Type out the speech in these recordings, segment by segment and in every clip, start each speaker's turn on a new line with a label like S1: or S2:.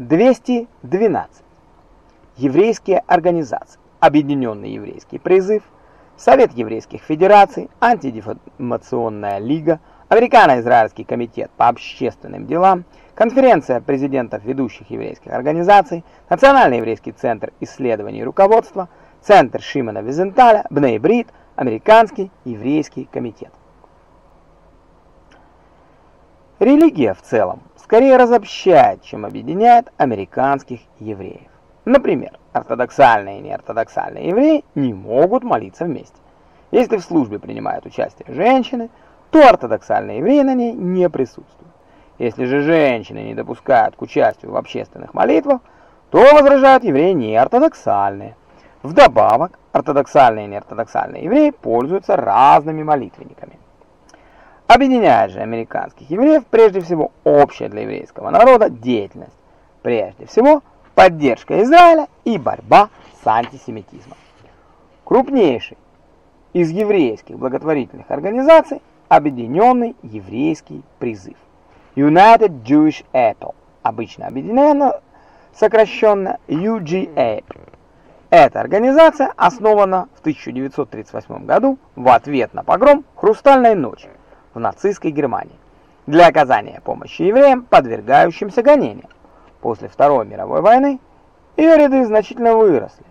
S1: 212. Еврейские организации. Объединенный еврейский призыв, Совет еврейских федераций, Антидефамационная лига, Американо-Израильский комитет по общественным делам, Конференция президентов ведущих еврейских организаций, Национальный еврейский центр исследований и руководства, Центр Шимона Визенталя, Бней-Брит, Американский еврейский комитет. Религия в целом скорее разобщает, чем объединяет американских евреев. Например, ортодоксальные и неортодоксальные евреи не могут молиться вместе. Если в службе принимают участие женщины, то ортодоксальные евреи на ней не присутствуют. Если же женщины не допускают к участию в общественных молитвах, то возражают евреи неортодоксальные. Вдобавок, ортодоксальные и неортодоксальные евреи пользуются разными молитвенниками. Объединяет же американских евреев прежде всего общая для еврейского народа деятельность. Прежде всего, поддержка Израиля и борьба с антисемитизмом. Крупнейший из еврейских благотворительных организаций Объединенный еврейский призыв. United Jewish Apple, обычно объединенно сокращенно UGA. Эта организация основана в 1938 году в ответ на погром «Хрустальной ночи» в нацистской Германии для оказания помощи евреям, подвергающимся гонениям. После Второй мировой войны ее ряды значительно выросли.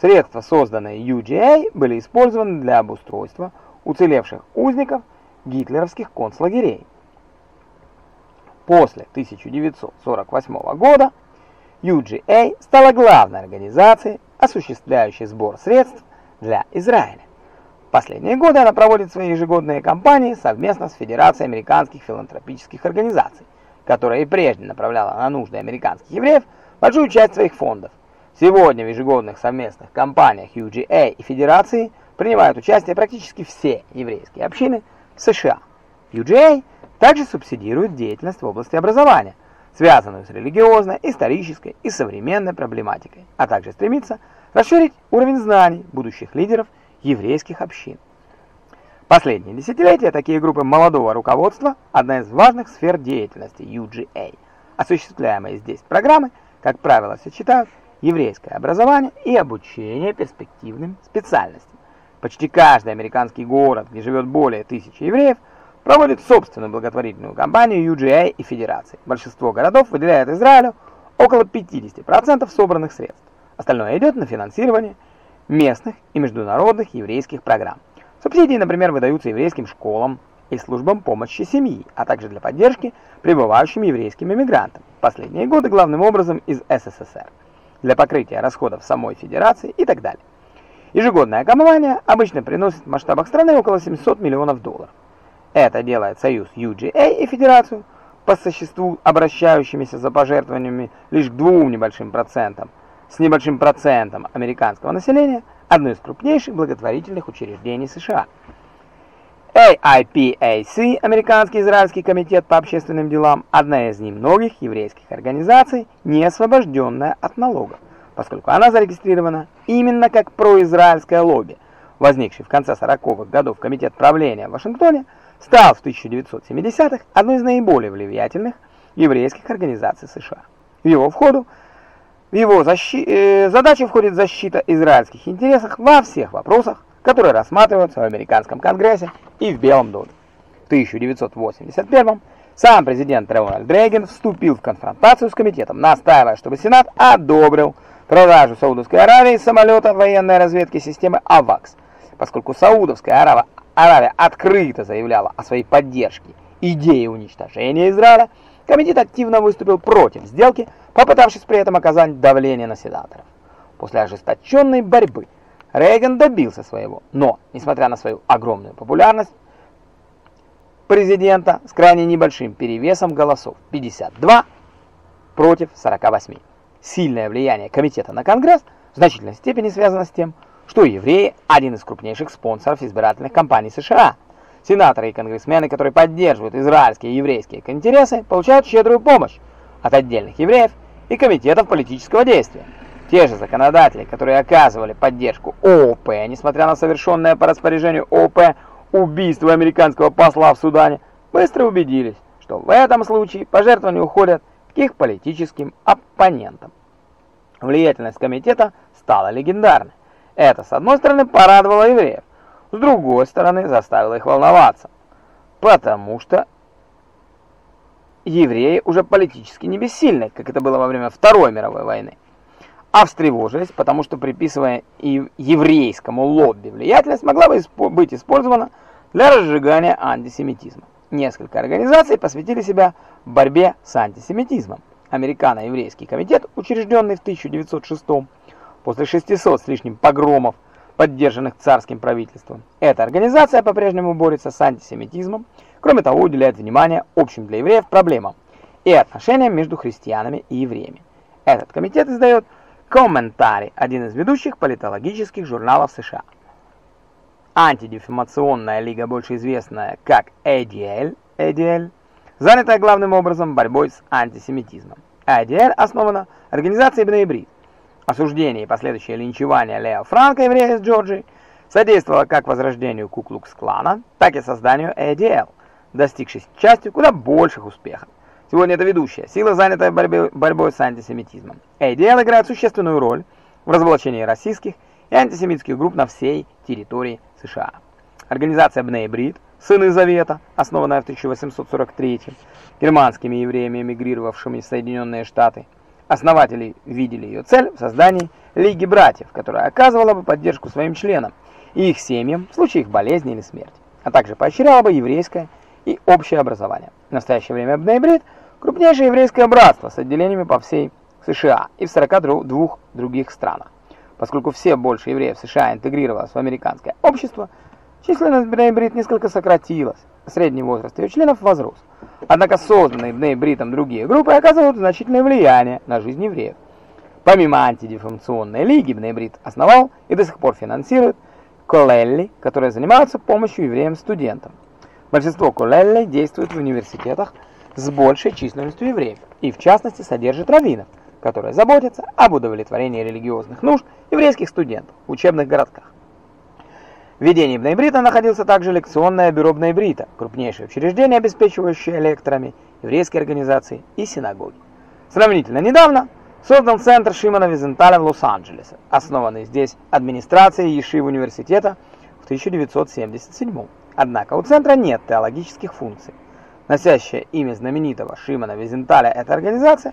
S1: Средства, созданные UGA, были использованы для обустройства уцелевших узников гитлеровских концлагерей. После 1948 года UGA стала главной организацией, осуществляющей сбор средств для Израиля. Последние годы она проводит свои ежегодные кампании совместно с Федерацией американских филантропических организаций, которая и прежде направляла на нужды американских евреев большую часть своих фондов. Сегодня в ежегодных совместных кампаниях UGA и Федерации принимают участие практически все еврейские общины США. UGA также субсидирует деятельность в области образования, связанную с религиозной, исторической и современной проблематикой, а также стремится расширить уровень знаний будущих лидеров еврейских общин. Последние десятилетия такие группы молодого руководства – одна из важных сфер деятельности UGA. Осуществляемые здесь программы, как правило, сочетают еврейское образование и обучение перспективным специальностям. Почти каждый американский город, где живет более тысячи евреев, проводит собственную благотворительную кампанию UGA и Федерации. Большинство городов выделяет Израилю около 50% собранных средств. Остальное идет на финансирование местных и международных еврейских программ. Субсидии, например, выдаются еврейским школам и службам помощи семьи, а также для поддержки прибывающим еврейским иммигрантам. Последние годы главным образом из СССР. Для покрытия расходов самой Федерации и так далее. Ежегодная кампания обычно приносит в масштабах страны около 700 миллионов долларов. Это делает союз UGA и Федерацию, по существу обращающимися за пожертвованиями лишь к двум небольшим процентам, с небольшим процентом американского населения, одной из крупнейших благотворительных учреждений США. AIPAC, Американский Израильский комитет по общественным делам, одна из немногих еврейских организаций, не освобожденная от налогов поскольку она зарегистрирована именно как произраильское лобби. Возникший в конце 40-х годов комитет правления в Вашингтоне стал в 1970-х одной из наиболее влиятельных еврейских организаций США. В его входу в его защи э, задачи входит защита израильских интересов во всех вопросах, которые рассматриваются в американском Конгрессе и в Белом доме. В 1981 сам президент Рональд Рейган вступил в конфронтацию с комитетом, настаивая, чтобы Сенат одобрил продажу Саудовской Аравии самолета военной разведки системы АВАКС, поскольку Саудовская Аравия, Аравия открыто заявляла о своей поддержке идеи уничтожения Израиля, комитет активно выступил против сделки, попытавшись при этом оказать давление на сенаторов. После ожесточенной борьбы Рейган добился своего, но, несмотря на свою огромную популярность, президента с крайне небольшим перевесом голосов 52 против 48. Сильное влияние комитета на Конгресс в значительной степени связано с тем, что евреи – один из крупнейших спонсоров избирательных кампаний США. Сенаторы и конгрессмены, которые поддерживают израильские и еврейские интересы, получают щедрую помощь от отдельных евреев и комитетов политического действия. Те же законодатели, которые оказывали поддержку ООП, несмотря на совершенное по распоряжению ООП убийство американского посла в Судане, быстро убедились, что в этом случае пожертвования уходят к их политическим оппонентам. Влиятельность комитета стала легендарной. Это, с одной стороны, порадовало евреев, с другой стороны, заставило их волноваться, потому что евреи уже политически не бессильны, как это было во время Второй мировой войны, а встревожились, потому что приписывая еврейскому лобби влиятельность могла бы быть использована для разжигания антисемитизма. Несколько организаций посвятили себя борьбе с антисемитизмом. Американо-еврейский комитет, учрежденный в 1906 после 600 с лишним погромов, поддержанных царским правительством. Эта организация по-прежнему борется с антисемитизмом, кроме того уделяет внимание общим для евреев проблемам и отношениям между христианами и евреями. Этот комитет издает «Комментарий», один из ведущих политологических журналов США. Антидефамационная лига, больше известная как ADL, ADL занятая главным образом борьбой с антисемитизмом. ADL основана организацией Бней Осуждение и последующее линчевание Лео Франка, еврея из Джорджии, содействовало как возрождению Куклукс-клана, так и созданию ADL, достигшей частью куда больших успехов. Сегодня это ведущая сила, занятая борьбой, борьбой с антисемитизмом. ADL играет существенную роль в разоблачении российских и антисемитских групп на всей территории США. Организация Бней Брит, Сыны Завета, основанная в 1843 германскими евреями, эмигрировавшими в Соединенные Штаты, Основатели видели ее цель в создании Лиги Братьев, которая оказывала бы поддержку своим членам и их семьям в случае их болезни или смерти, а также поощряла бы еврейское и общее образование. В настоящее время Бнейбрид – крупнейшее еврейское братство с отделениями по всей США и в 42 других странах. Поскольку все больше евреев США интегрировалось в американское общество, численность Бнейбрид несколько сократилась, средний возраст ее членов возрос. Однако созданные Бней-Бритом другие группы оказывают значительное влияние на жизнь евреев. Помимо антидефамационной лиги, Бней-Брит основал и до сих пор финансирует коллелли, которые занимаются помощью евреям-студентам. Большинство коллелли действует в университетах с большей численностью евреев и в частности содержит раввинов, которые заботятся об удовлетворении религиозных нужд еврейских студентов в учебных городках. В ведении Бнейбрита находился также лекционное бюро Бнейбрита, крупнейшее учреждение, обеспечивающее лекторами еврейской организации и синагоги. Сравнительно недавно создан центр Шимона Визенталя в Лос-Анджелесе, основанный здесь администрацией Ешивы университета в 1977 Однако у центра нет теологических функций. Носящая имя знаменитого Шимона Визенталя эта организация,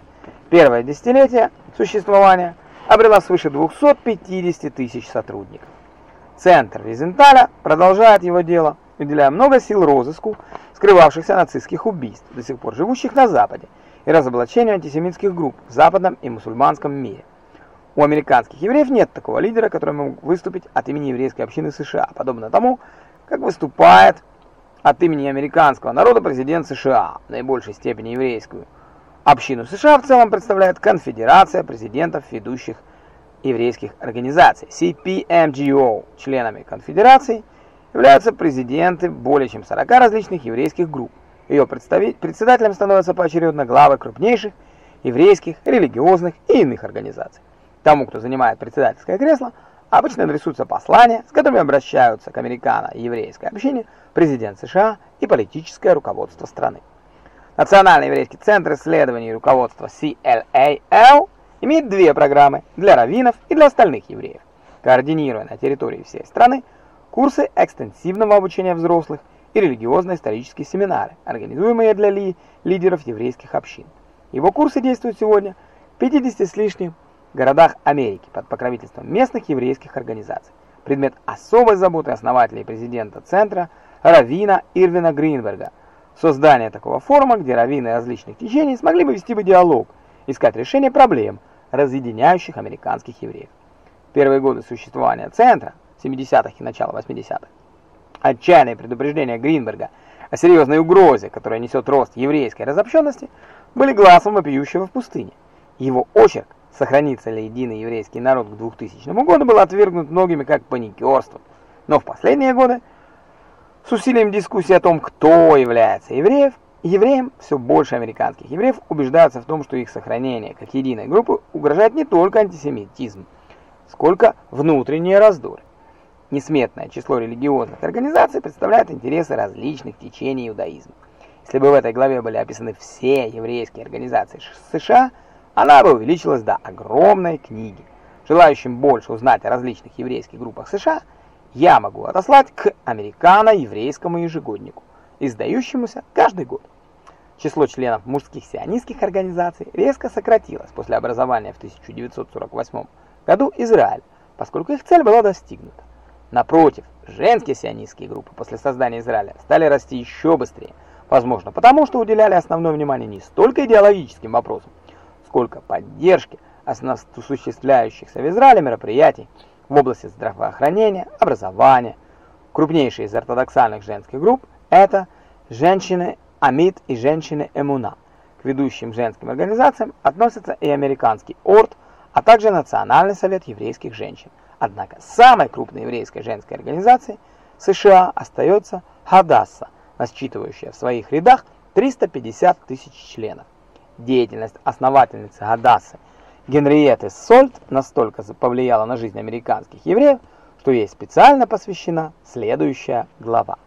S1: первое десятилетие существования, обрела свыше 250 тысяч сотрудников. Центр Визенталя продолжает его дело, уделяя много сил розыску скрывавшихся нацистских убийств, до сих пор живущих на Западе, и разоблачению антисемитских групп в западном и мусульманском мире. У американских евреев нет такого лидера, который мог выступить от имени еврейской общины США, подобно тому, как выступает от имени американского народа президент США, в наибольшей степени еврейскую. Общину США в целом представляет конфедерация президентов ведущих еврейских организаций, CPMGO. Членами конфедерации являются президенты более чем 40 различных еврейских групп. Ее председателем становятся поочередно главы крупнейших еврейских, религиозных и иных организаций. Тому, кто занимает председательское кресло, обычно адресуются послания, с которыми обращаются к американо-еврейской общине президент США и политическое руководство страны. Национальный еврейский центр исследований и руководства CLAL имеет две программы для раввинов и для остальных евреев, координируя на территории всей страны курсы экстенсивного обучения взрослых и религиозно-исторические семинары, организуемые для ли лидеров еврейских общин. Его курсы действуют сегодня в 50 с лишним городах Америки под покровительством местных еврейских организаций. Предмет особой заботы основателя и президента центра Равина Ирвина Гринберга. Создание такого форума, где раввины различных течений смогли бы вести бы диалог, искать решение проблем, разъединяющих американских евреев. Первые годы существования центра, 70-х и начала 80-х, отчаянные предупреждения Гринберга о серьезной угрозе, которая несет рост еврейской разобщенности, были глазом вопиющего в пустыне. Его очерк «Сохранится ли единый еврейский народ к 2000 году» был отвергнут многими как паникерство. Но в последние годы, с усилием дискуссии о том, кто является евреев, Евреям, все больше американских евреев убеждаются в том, что их сохранение как единой группы угрожает не только антисемитизм, сколько внутренние раздоры. Несметное число религиозных организаций представляет интересы различных течений иудаизма. Если бы в этой главе были описаны все еврейские организации США, она бы увеличилась до огромной книги. Желающим больше узнать о различных еврейских группах США, я могу отослать к американо-еврейскому ежегоднику, издающемуся каждый год. Число членов мужских сионистских организаций резко сократилось после образования в 1948 году Израиля, поскольку их цель была достигнута. Напротив, женские сионистские группы после создания Израиля стали расти еще быстрее, возможно потому, что уделяли основное внимание не столько идеологическим вопросам, сколько поддержке осуществляющихся в Израиле мероприятий в области здравоохранения, образования. Крупнейшие из ортодоксальных женских групп – это женщины Амид и женщины Эмуна. К ведущим женским организациям относятся и американский ОРТ, а также Национальный совет еврейских женщин. Однако самой крупной еврейской женской организацией США остается Хадасса, насчитывающая в своих рядах 350 тысяч членов. Деятельность основательницы Хадассы Генриетты Сольт настолько повлияла на жизнь американских евреев, что ей специально посвящена следующая глава.